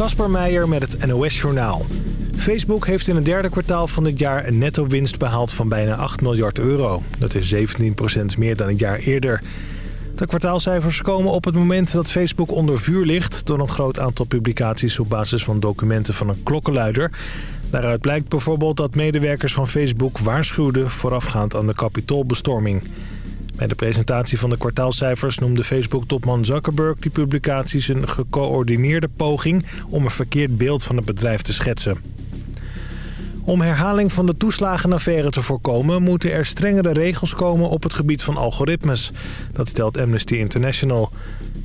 Kasper Meijer met het NOS-journaal. Facebook heeft in het derde kwartaal van dit jaar een netto winst behaald van bijna 8 miljard euro. Dat is 17% meer dan het jaar eerder. De kwartaalcijfers komen op het moment dat Facebook onder vuur ligt... door een groot aantal publicaties op basis van documenten van een klokkenluider. Daaruit blijkt bijvoorbeeld dat medewerkers van Facebook waarschuwden... voorafgaand aan de kapitoolbestorming. Bij de presentatie van de kwartaalcijfers noemde Facebook-topman Zuckerberg die publicaties een gecoördineerde poging om een verkeerd beeld van het bedrijf te schetsen. Om herhaling van de toeslagenaffaire te voorkomen... moeten er strengere regels komen op het gebied van algoritmes. Dat stelt Amnesty International.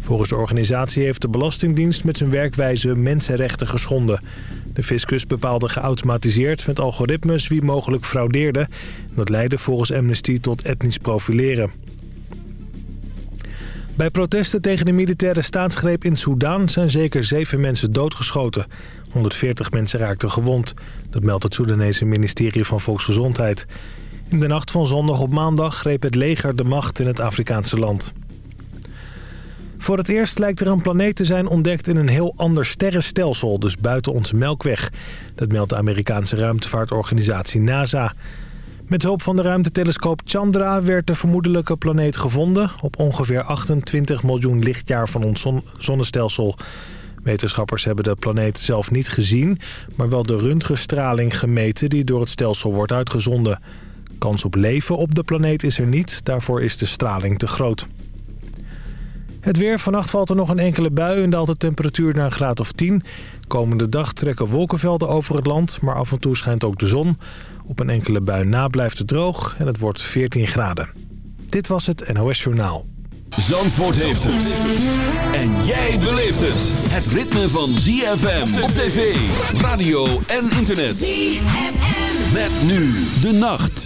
Volgens de organisatie heeft de Belastingdienst met zijn werkwijze mensenrechten geschonden. De fiscus bepaalde geautomatiseerd met algoritmes wie mogelijk fraudeerde. Dat leidde volgens Amnesty tot etnisch profileren. Bij protesten tegen de militaire staatsgreep in Soedan zijn zeker zeven mensen doodgeschoten. 140 mensen raakten gewond. Dat meldt het Soedanese ministerie van Volksgezondheid. In de nacht van zondag op maandag greep het leger de macht in het Afrikaanse land. Voor het eerst lijkt er een planeet te zijn ontdekt in een heel ander sterrenstelsel, dus buiten onze Melkweg. Dat meldt de Amerikaanse ruimtevaartorganisatie NASA. Met hulp van de ruimtetelescoop Chandra werd de vermoedelijke planeet gevonden... op ongeveer 28 miljoen lichtjaar van ons zonnestelsel. Wetenschappers hebben de planeet zelf niet gezien... maar wel de röntgenstraling gemeten die door het stelsel wordt uitgezonden. Kans op leven op de planeet is er niet, daarvoor is de straling te groot. Het weer. Vannacht valt er nog een enkele bui en daalt de temperatuur naar een graad of 10. Komende dag trekken wolkenvelden over het land, maar af en toe schijnt ook de zon. Op een enkele bui na blijft het droog en het wordt 14 graden. Dit was het NOS Journaal. Zandvoort heeft het. En jij beleeft het. Het ritme van ZFM op tv, radio en internet. ZFM. Met nu de nacht.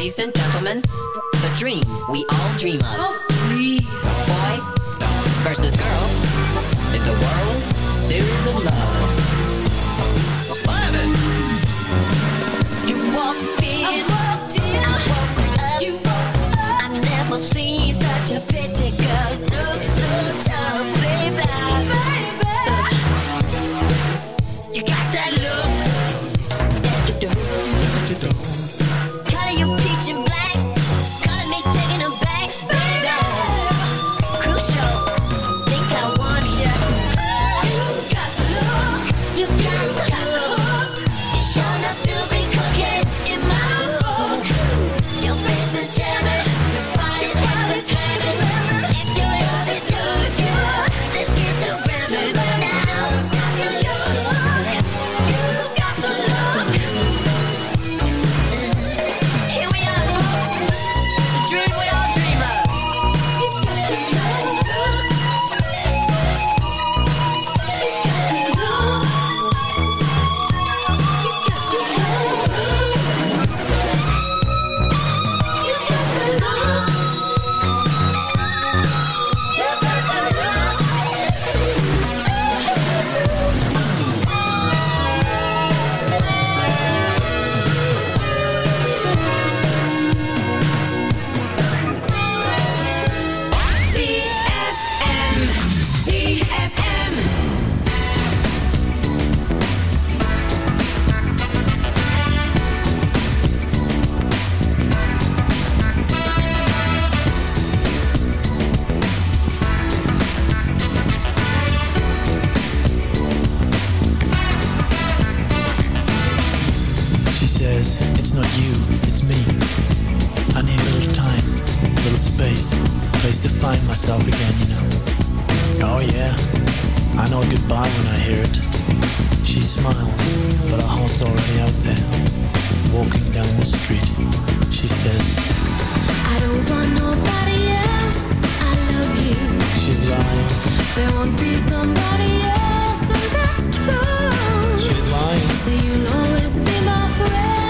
Ladies and gentlemen, the dream we all dream of. Oh, please. Boy versus girl in the world series of love. Love it. You walked in. I walked in. I woke up. You woke up. I never seen such a fitting. not you, it's me. I need a little time, a little space, a place to find myself again, you know. Oh yeah, I know goodbye when I hear it. She smiles, but her heart's already out there. Walking down the street, she says, I don't want nobody else, I love you. She's lying. There won't be somebody else, and that's true. She's lying. So you'll always be my friend.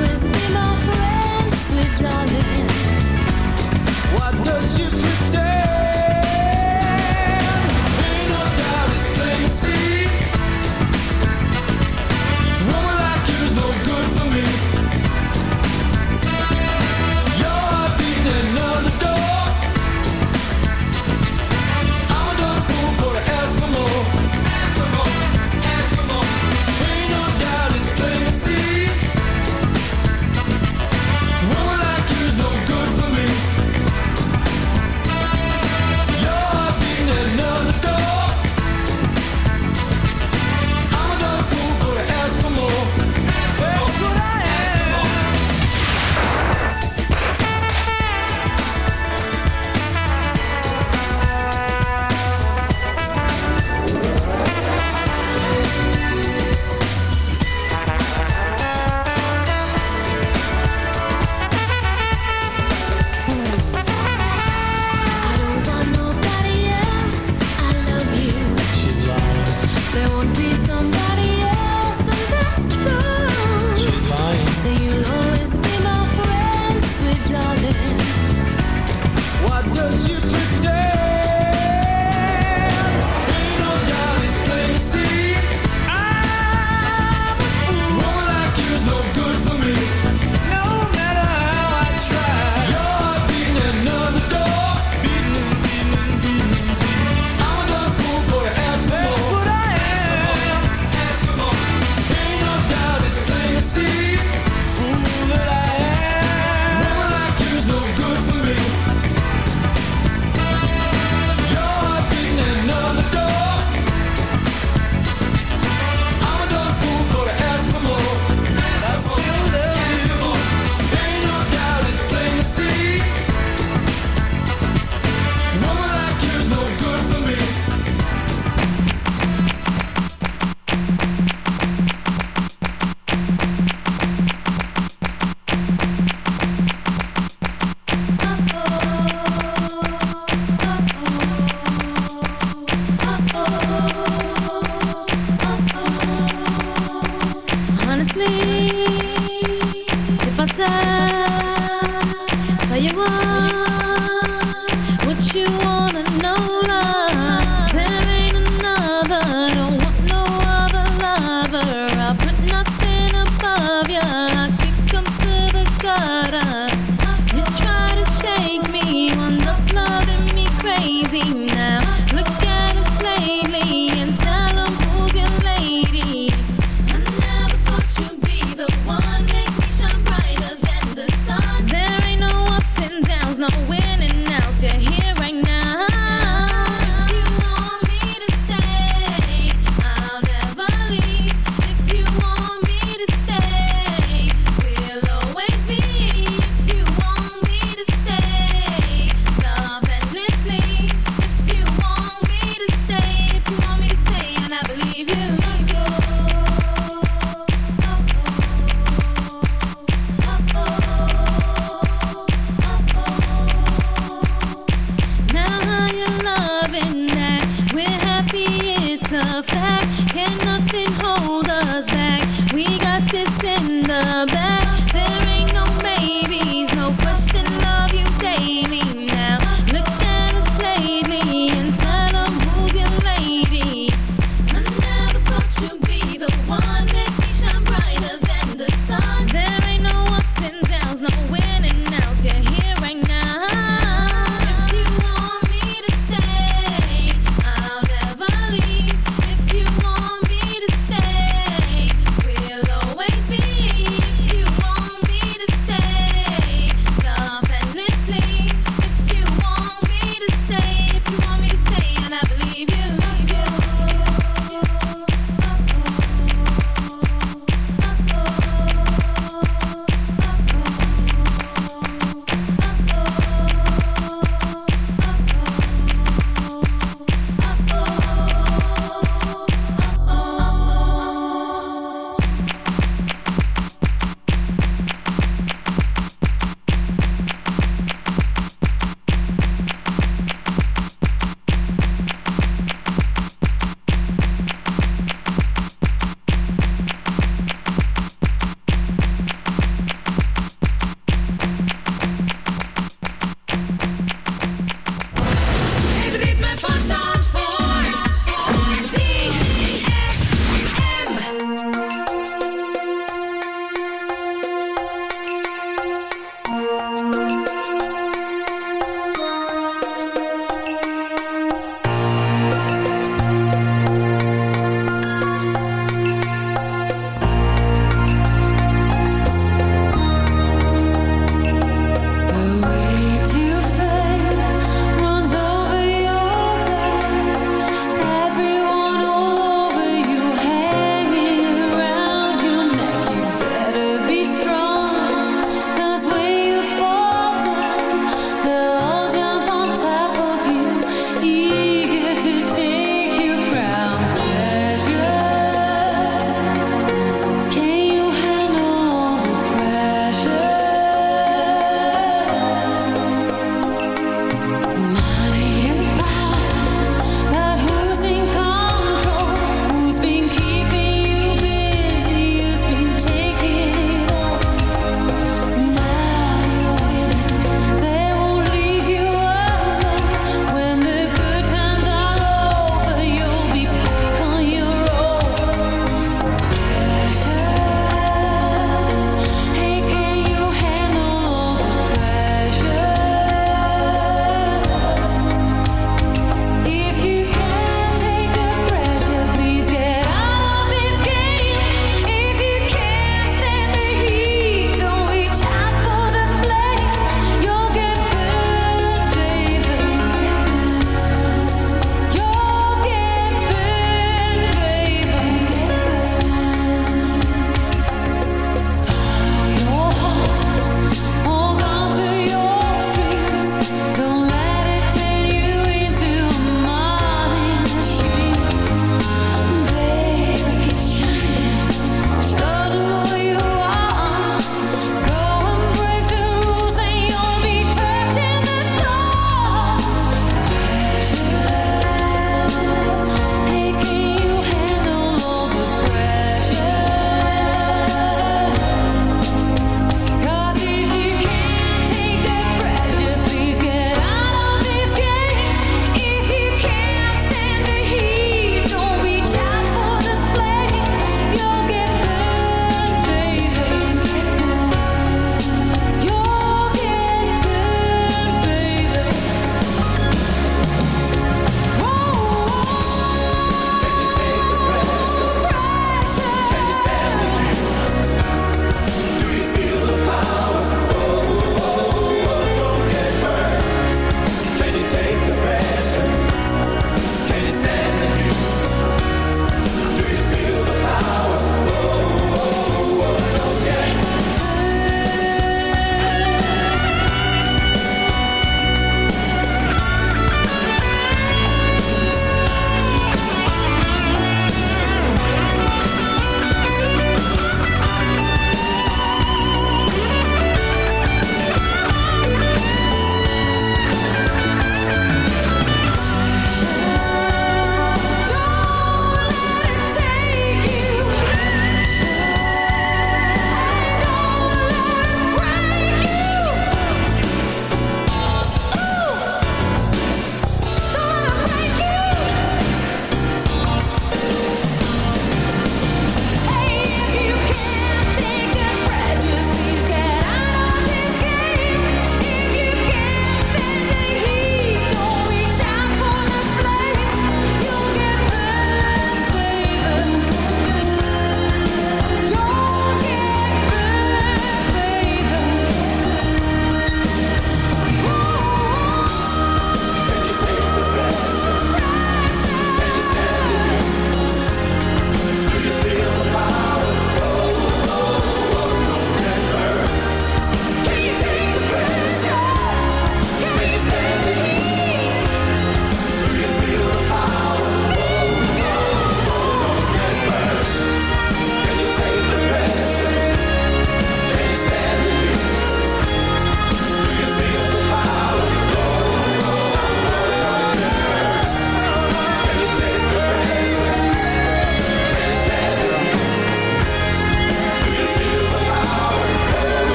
does she pretend?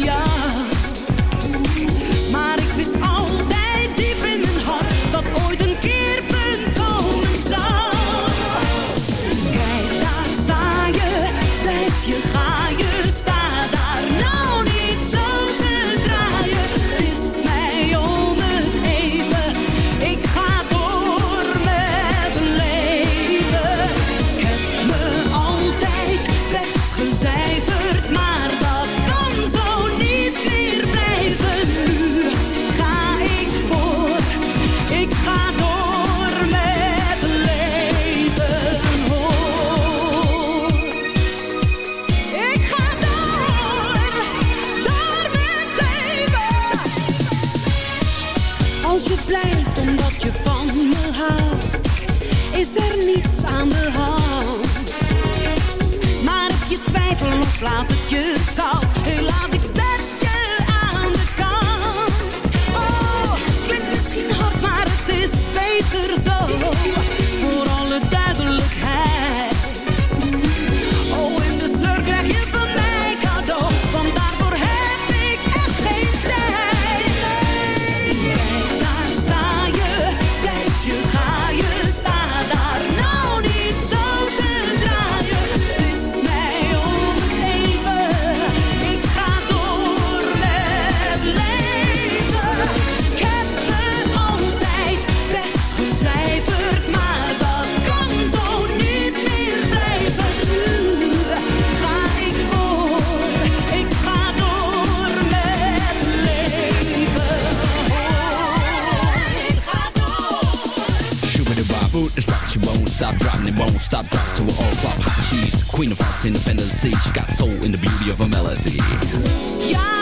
Echt Baboot, it's rock, she won't stop dropping, it won't stop dropping to her all flop hot. She's queen of hearts, independent sea. She got soul in the beauty of her melody. Ja,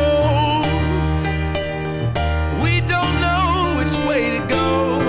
go.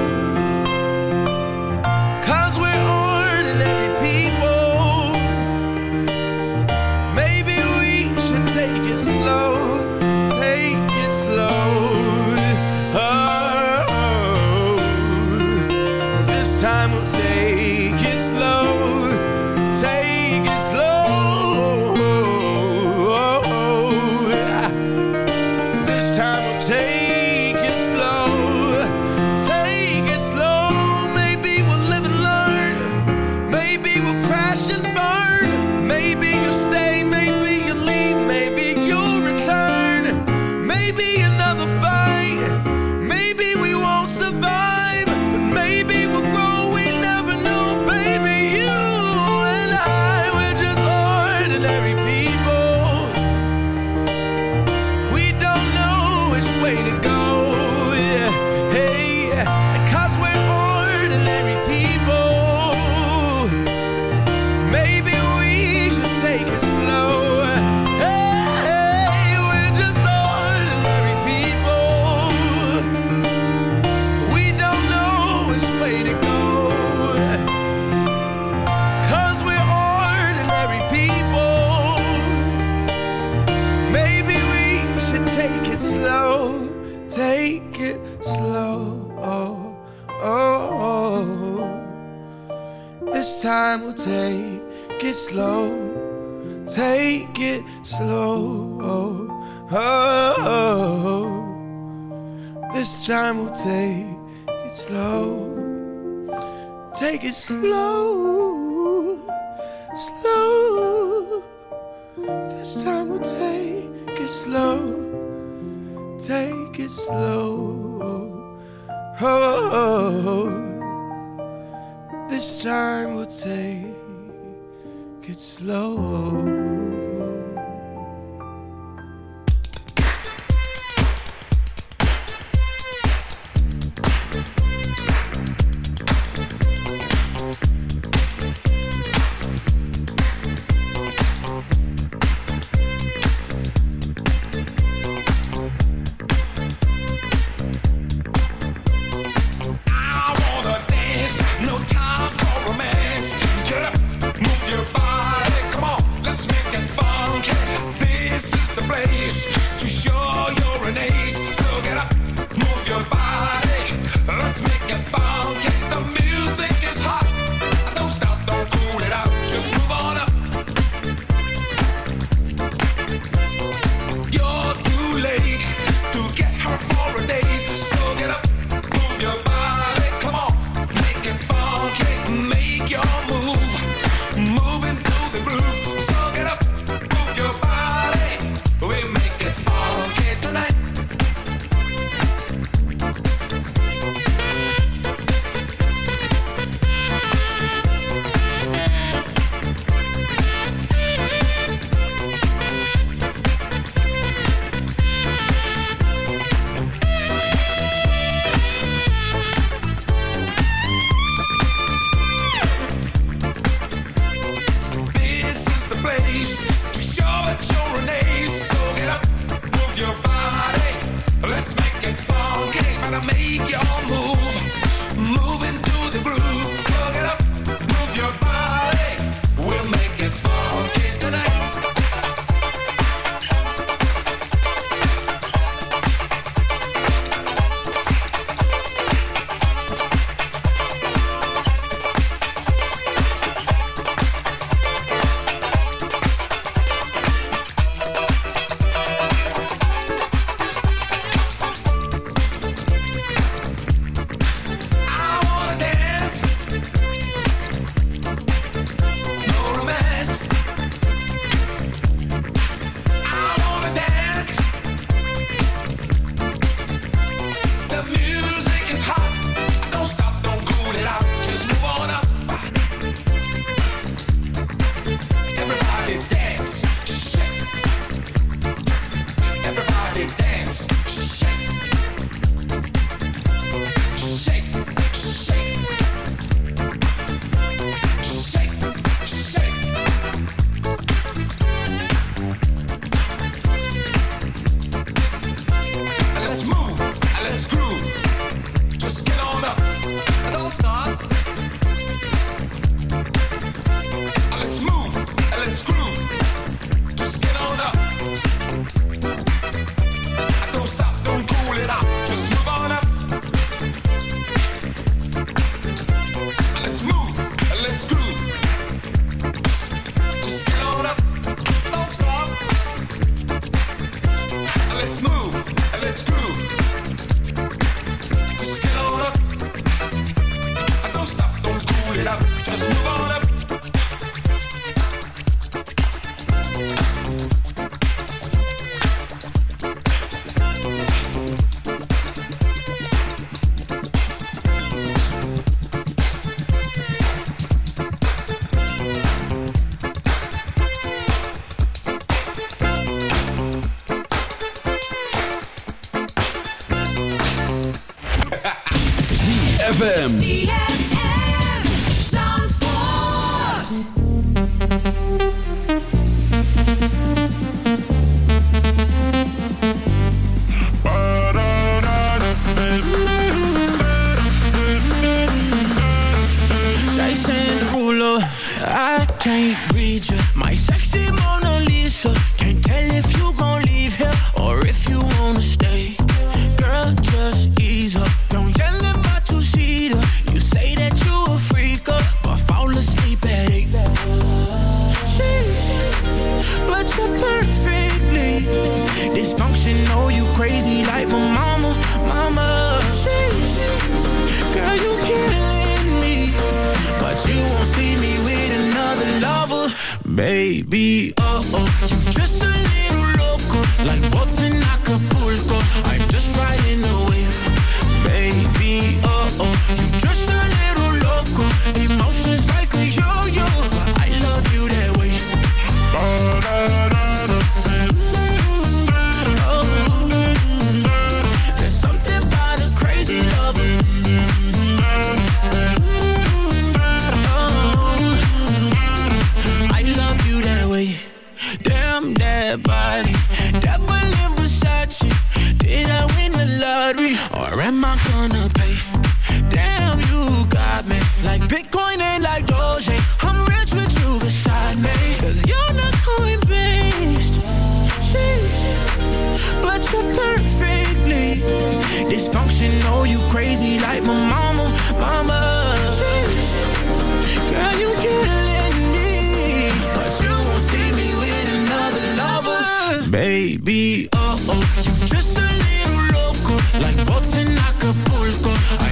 oh. You're just a little loco, like boats in Acapulco. I